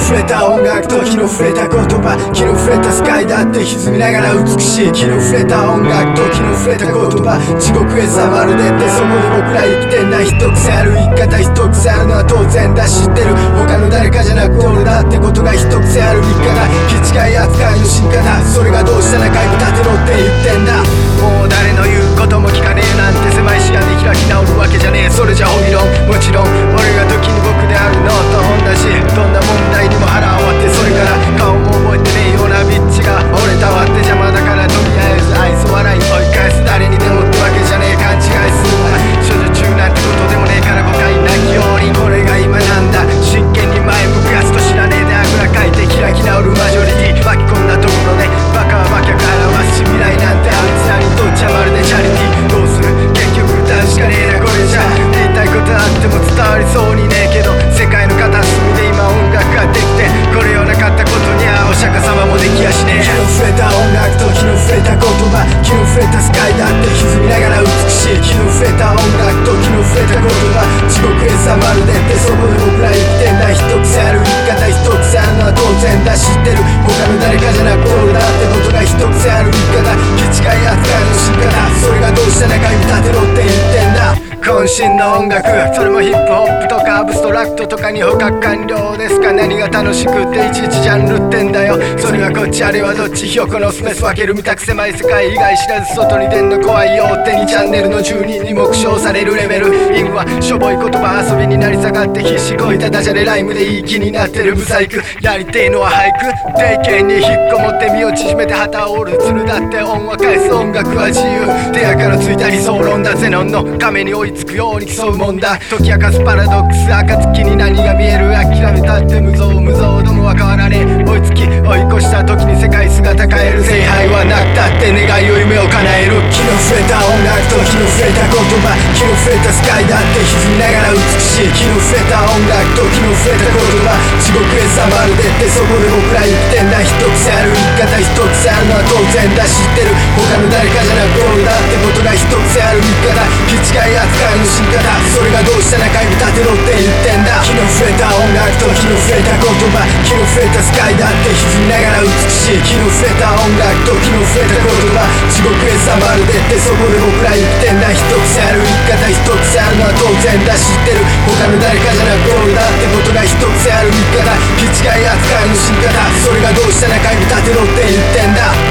触れた音楽と日の触れた言葉。気の触れたスカイだって歪みながら美しい。気の触れた音楽と気の触れた言葉。地獄へさまるでってそこで僕ら生きてな。い一癖ある言い方一癖あるのは当然だ。知ってる。他の誰かじゃなくて俺だってことが一癖ある。言い方気違い扱いの進化だ。それがどうしたらかく立てろって言ってんだ知ってる。他の誰かじゃなく身の音楽それもヒップホップとかアブストラクトとかに捕獲完了ですか？何が楽しくっていちいちジャンルってんだよ？それはこっちあれはどっちひよこのスペース分けるみたく狭い世界以外知らず外に出んの怖いよって2チャンネルの住人に目標されるレベル。韻はしょぼい言葉遊びになり下がって必死こいたダジャレライムでいい気になってるブサイク。やりてえのは俳句。定型に引っこもって身を縮めて旗を折る鶴だって恩は返す。音楽は自由。手垢のついた理想論だゼノンの亀に追いつくよ？うに競うもんだ。解き明かすパラドックス。暁に何が見える？諦めたって無造無造どもは変わらねえ。追いつき追い越した時に世界姿変える。聖杯はなくたって願いを夢を叶える。気の触れた音楽と気の触れた言葉。気の触れたスカイだって歪みながら美しい。気の触れた音楽と気の触れた言葉。地獄へさまるでってそこで僕ら生きてんだ。一癖ある。言い方一癖あるのは当然だ。知ってる。他の誰かじゃなく俺だってことが一癖ある。言い方気違い扱いの仕方それがどうしたら会に立てろって言ってんだ。気の触れた音楽と気の触れた言葉。気の触れたスカイだって歪みながら美しい。気の触れた音楽と気の触れた言葉。地獄へさまるでってそこで僕ら生きてんだ。一癖ある言い方一癖あるのは当然だ。知ってる。他の誰かじゃなく俺だってことが一癖ある言い方気違い扱いの仕方それがどうしたら会に立てろって言ってんだ。